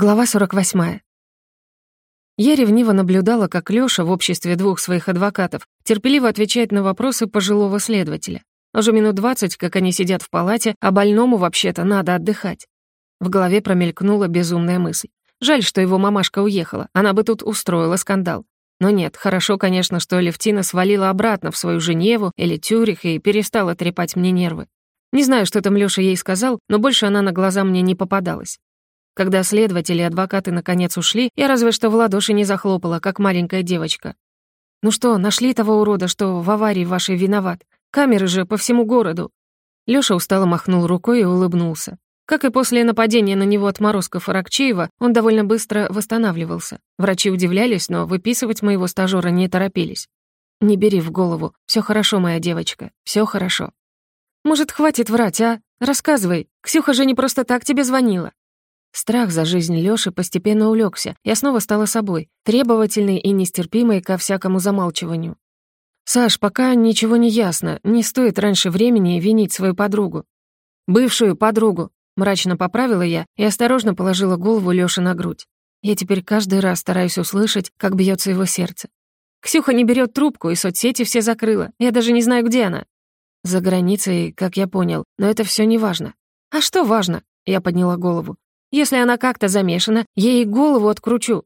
Глава 48. Я ревниво наблюдала, как Лёша в обществе двух своих адвокатов терпеливо отвечает на вопросы пожилого следователя. Уже минут двадцать, как они сидят в палате, а больному вообще-то надо отдыхать. В голове промелькнула безумная мысль. Жаль, что его мамашка уехала, она бы тут устроила скандал. Но нет, хорошо, конечно, что Левтина свалила обратно в свою Женеву или Тюрих и перестала трепать мне нервы. Не знаю, что там Лёша ей сказал, но больше она на глаза мне не попадалась. Когда следователи и адвокаты наконец ушли, я разве что в ладоши не захлопала, как маленькая девочка. «Ну что, нашли того урода, что в аварии вашей виноват? Камеры же по всему городу». Лёша устало махнул рукой и улыбнулся. Как и после нападения на него отморозков Аракчеева, он довольно быстро восстанавливался. Врачи удивлялись, но выписывать моего стажёра не торопились. «Не бери в голову. Всё хорошо, моя девочка. Всё хорошо». «Может, хватит врать, а? Рассказывай. Ксюха же не просто так тебе звонила». Страх за жизнь Лёши постепенно улегся. Я снова стала собой, требовательной и нестерпимой ко всякому замалчиванию. «Саш, пока ничего не ясно. Не стоит раньше времени винить свою подругу». «Бывшую подругу», — мрачно поправила я и осторожно положила голову Лёши на грудь. Я теперь каждый раз стараюсь услышать, как бьется его сердце. Ксюха не берет трубку, и соцсети все закрыла. Я даже не знаю, где она. За границей, как я понял, но это все не важно. А что важно? Я подняла голову. Если она как-то замешана, я ей голову откручу».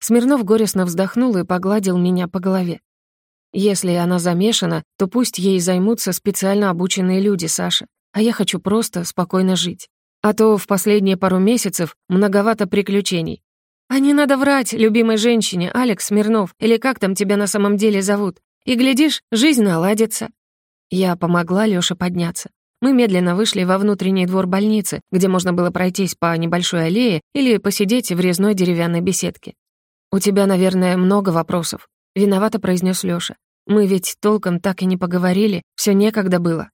Смирнов горестно вздохнул и погладил меня по голове. «Если она замешана, то пусть ей займутся специально обученные люди, Саша, а я хочу просто спокойно жить. А то в последние пару месяцев многовато приключений. А не надо врать любимой женщине, Алекс Смирнов, или как там тебя на самом деле зовут. И, глядишь, жизнь наладится». Я помогла Лёше подняться. Мы медленно вышли во внутренний двор больницы, где можно было пройтись по небольшой аллее или посидеть в резной деревянной беседке. «У тебя, наверное, много вопросов», — виновато произнес Лёша. «Мы ведь толком так и не поговорили, всё некогда было».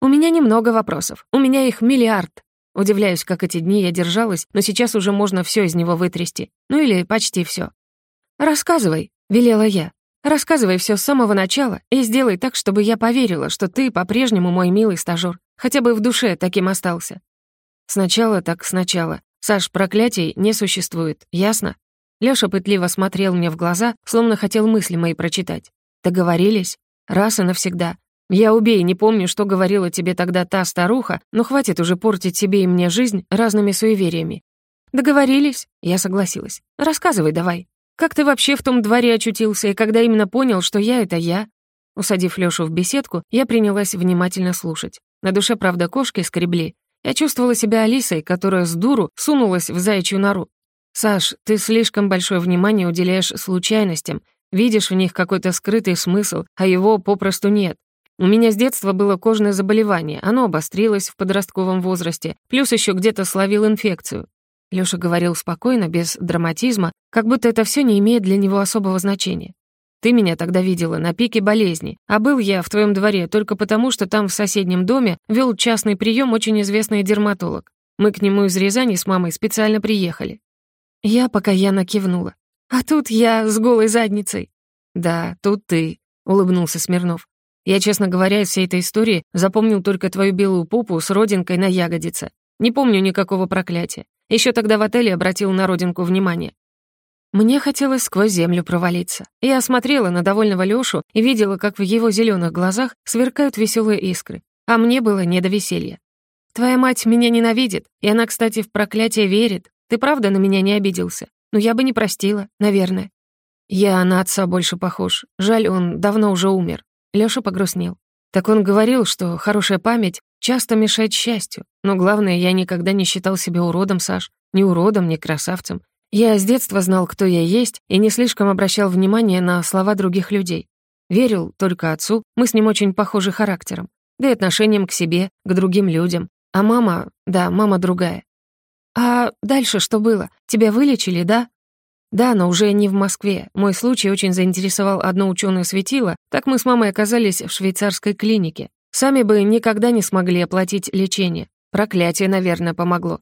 «У меня немного вопросов, у меня их миллиард». Удивляюсь, как эти дни я держалась, но сейчас уже можно всё из него вытрясти. Ну или почти всё. «Рассказывай», — велела я. Рассказывай все с самого начала и сделай так, чтобы я поверила, что ты по-прежнему мой милый стажёр, хотя бы в душе таким остался. Сначала так сначала. Саш, проклятий не существует, ясно? Лёша пытливо смотрел мне в глаза, словно хотел мысли мои прочитать. Договорились? Раз и навсегда. Я убей, не помню, что говорила тебе тогда та старуха, но хватит уже портить себе и мне жизнь разными суевериями. Договорились? Я согласилась. Рассказывай давай. Как ты вообще в том дворе очутился, и когда именно понял, что я — это я?» Усадив Лёшу в беседку, я принялась внимательно слушать. На душе, правда, кошки скребли. Я чувствовала себя Алисой, которая с дуру сунулась в заячью нору. «Саш, ты слишком большое внимание уделяешь случайностям, видишь в них какой-то скрытый смысл, а его попросту нет. У меня с детства было кожное заболевание, оно обострилось в подростковом возрасте, плюс еще где-то словил инфекцию. Лёша говорил спокойно, без драматизма, как будто это всё не имеет для него особого значения. «Ты меня тогда видела на пике болезни, а был я в твоём дворе только потому, что там в соседнем доме вёл частный приём очень известный дерматолог. Мы к нему из Рязани с мамой специально приехали». Я пока я кивнула. «А тут я с голой задницей». «Да, тут ты», — улыбнулся Смирнов. «Я, честно говоря, из всей этой истории запомнил только твою белую попу с родинкой на ягодице. Не помню никакого проклятия. Еще тогда в отеле обратил на родинку внимание. Мне хотелось сквозь землю провалиться. Я смотрела на довольного Лёшу и видела, как в его зеленых глазах сверкают веселые искры. А мне было не до веселья. «Твоя мать меня ненавидит, и она, кстати, в проклятие верит. Ты правда на меня не обиделся? Но я бы не простила, наверное». Я на отца больше похож. Жаль, он давно уже умер. Лёша погрустнел. Так он говорил, что хорошая память часто мешает счастью. Но главное, я никогда не считал себя уродом, Саш. Ни уродом, ни красавцем. Я с детства знал, кто я есть, и не слишком обращал внимание на слова других людей. Верил только отцу, мы с ним очень похожи характером. Да и отношением к себе, к другим людям. А мама, да, мама другая. А дальше что было? Тебя вылечили, да? Да, но уже не в Москве. Мой случай очень заинтересовал одно ученое светило, так мы с мамой оказались в швейцарской клинике. Сами бы никогда не смогли оплатить лечение. Проклятие, наверное, помогло.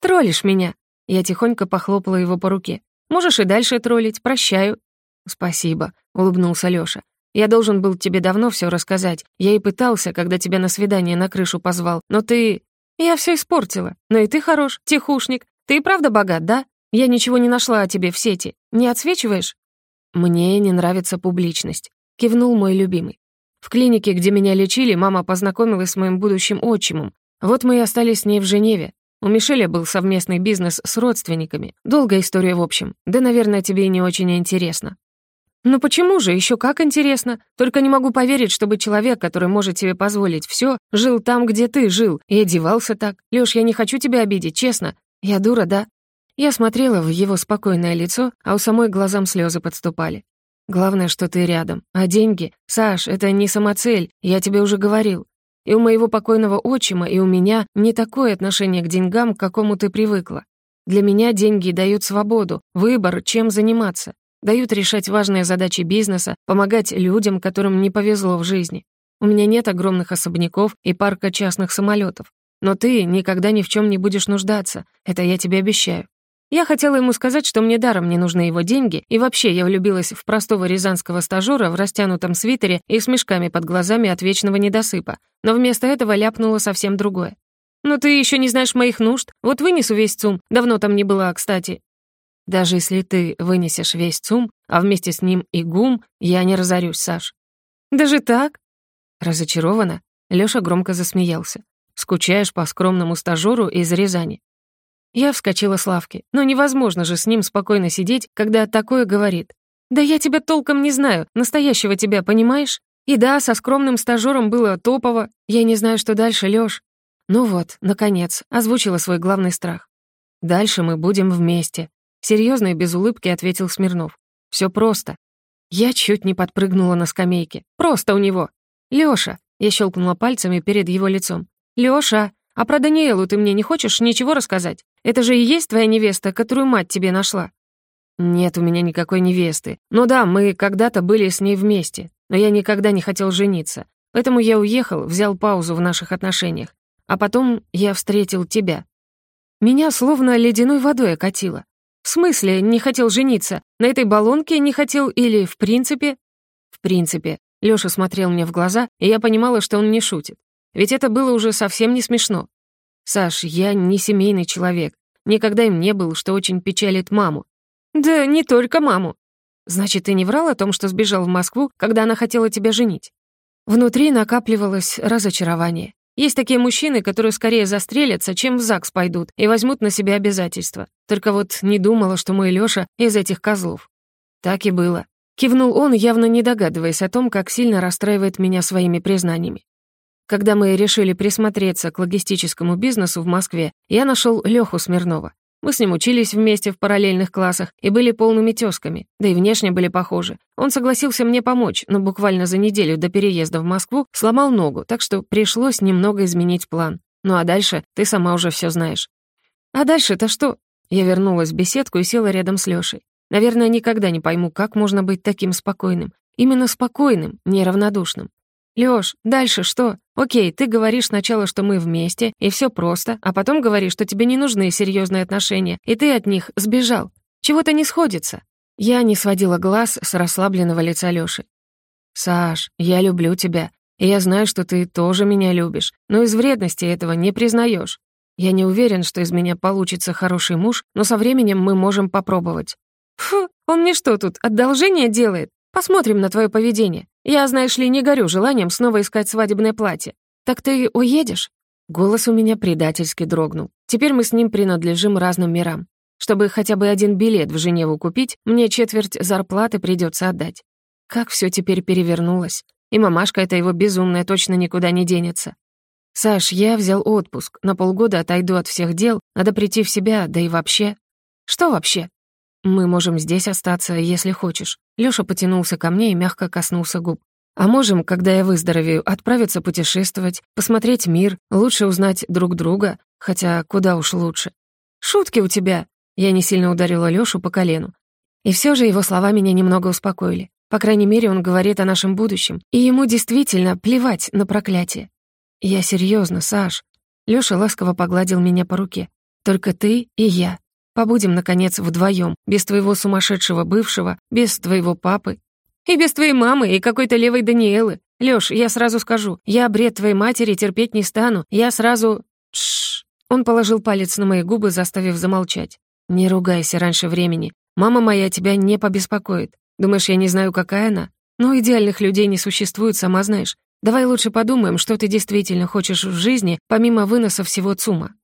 «Троллишь меня!» Я тихонько похлопала его по руке. «Можешь и дальше троллить, прощаю». «Спасибо», — улыбнулся Лёша. «Я должен был тебе давно всё рассказать. Я и пытался, когда тебя на свидание на крышу позвал, но ты...» «Я всё испортила. Но и ты хорош, тихушник. Ты и правда богат, да? Я ничего не нашла о тебе в сети. Не отсвечиваешь?» «Мне не нравится публичность», — кивнул мой любимый. «В клинике, где меня лечили, мама познакомилась с моим будущим отчимом. Вот мы и остались с ней в Женеве. У Мишеля был совместный бизнес с родственниками. Долгая история в общем. Да, наверное, тебе и не очень интересно». «Ну почему же? Еще как интересно. Только не могу поверить, чтобы человек, который может себе позволить все, жил там, где ты жил, и одевался так. Лёш, я не хочу тебя обидеть, честно. Я дура, да?» Я смотрела в его спокойное лицо, а у самой глазам слезы подступали. «Главное, что ты рядом. А деньги? Саш, это не самоцель, я тебе уже говорил. И у моего покойного отчима, и у меня не такое отношение к деньгам, к какому ты привыкла. Для меня деньги дают свободу, выбор, чем заниматься. Дают решать важные задачи бизнеса, помогать людям, которым не повезло в жизни. У меня нет огромных особняков и парка частных самолетов. Но ты никогда ни в чем не будешь нуждаться, это я тебе обещаю. Я хотела ему сказать, что мне даром не нужны его деньги, и вообще я влюбилась в простого рязанского стажёра в растянутом свитере и с мешками под глазами от вечного недосыпа, но вместо этого ляпнула совсем другое. «Ну ты еще не знаешь моих нужд, вот вынесу весь ЦУМ, давно там не была, кстати, даже если ты вынесешь весь ЦУМ, а вместе с ним и ГУМ, я не разорюсь, Саш». «Даже так?» Разочарованно, Лёша громко засмеялся. «Скучаешь по скромному стажёру из Рязани». Я вскочила с лавки. Но невозможно же с ним спокойно сидеть, когда такое говорит. «Да я тебя толком не знаю, настоящего тебя, понимаешь? И да, со скромным стажёром было топово. Я не знаю, что дальше, Лёш». Ну вот, наконец, озвучила свой главный страх. «Дальше мы будем вместе. Серьезно и без улыбки ответил Смирнов. Все просто. Я чуть не подпрыгнула на скамейке. Просто у него. Лёша. Я щелкнула пальцами перед его лицом. Лёша, а про Даниэлу ты мне не хочешь ничего рассказать? Это же и есть твоя невеста, которую мать тебе нашла. Нет у меня никакой невесты. Ну да, мы когда-то были с ней вместе, но я никогда не хотел жениться. Поэтому я уехал, взял паузу в наших отношениях. А потом я встретил тебя. Меня словно ледяной водой окатило. «В смысле не хотел жениться? На этой баллонке не хотел или в принципе?» «В принципе». Лёша смотрел мне в глаза, и я понимала, что он не шутит. Ведь это было уже совсем не смешно. «Саш, я не семейный человек. Никогда им не был, что очень печалит маму». «Да не только маму». «Значит, ты не врал о том, что сбежал в Москву, когда она хотела тебя женить?» Внутри накапливалось разочарование. Есть такие мужчины, которые скорее застрелятся, чем в ЗАГС пойдут и возьмут на себя обязательства. Только вот не думала, что мой Лёша из этих козлов. Так и было. Кивнул он, явно не догадываясь о том, как сильно расстраивает меня своими признаниями. Когда мы решили присмотреться к логистическому бизнесу в Москве, я нашел Лёху Смирнова. Мы с ним учились вместе в параллельных классах и были полными тёзками, да и внешне были похожи. Он согласился мне помочь, но буквально за неделю до переезда в Москву сломал ногу, так что пришлось немного изменить план. Ну а дальше ты сама уже всё знаешь. А дальше-то что? Я вернулась в беседку и села рядом с Лёшей. Наверное, никогда не пойму, как можно быть таким спокойным. Именно спокойным, неравнодушным. «Лёш, дальше что? Окей, ты говоришь сначала, что мы вместе, и всё просто, а потом говоришь, что тебе не нужны серьёзные отношения, и ты от них сбежал. Чего-то не сходится». Я не сводила глаз с расслабленного лица Лёши. «Саш, я люблю тебя, и я знаю, что ты тоже меня любишь, но из вредности этого не признаёшь. Я не уверен, что из меня получится хороший муж, но со временем мы можем попробовать». «Фу, он мне что тут, одолжение делает? Посмотрим на твое поведение. Я, знаешь ли, не горю желанием снова искать свадебное платье. Так ты уедешь?» Голос у меня предательски дрогнул. Теперь мы с ним принадлежим разным мирам. Чтобы хотя бы один билет в Женеву купить, мне четверть зарплаты придется отдать. Как все теперь перевернулось. И мамашка эта его безумная точно никуда не денется. «Саш, я взял отпуск. На полгода отойду от всех дел. Надо прийти в себя, да и вообще...» «Что вообще?» «Мы можем здесь остаться, если хочешь». Лёша потянулся ко мне и мягко коснулся губ. «А можем, когда я выздоровею, отправиться путешествовать, посмотреть мир, лучше узнать друг друга, хотя куда уж лучше». «Шутки у тебя!» Я не сильно ударила Лёшу по колену. И всё же его слова меня немного успокоили. По крайней мере, он говорит о нашем будущем, и ему действительно плевать на проклятие. «Я серьёзно, Саш». Лёша ласково погладил меня по руке. «Только ты и я. Побудем, наконец, вдвоем, без твоего сумасшедшего бывшего, без твоего папы. И без твоей мамы и какой-то левой Даниэлы. Лёш, я сразу скажу, я бред твоей матери терпеть не стану, я сразу... Тш. Он положил палец на мои губы, заставив замолчать. «Не ругайся раньше времени. Мама моя тебя не побеспокоит. Думаешь, я не знаю, какая она? Но идеальных людей не существует, сама знаешь. Давай лучше подумаем, что ты действительно хочешь в жизни, помимо выноса всего ЦУМа.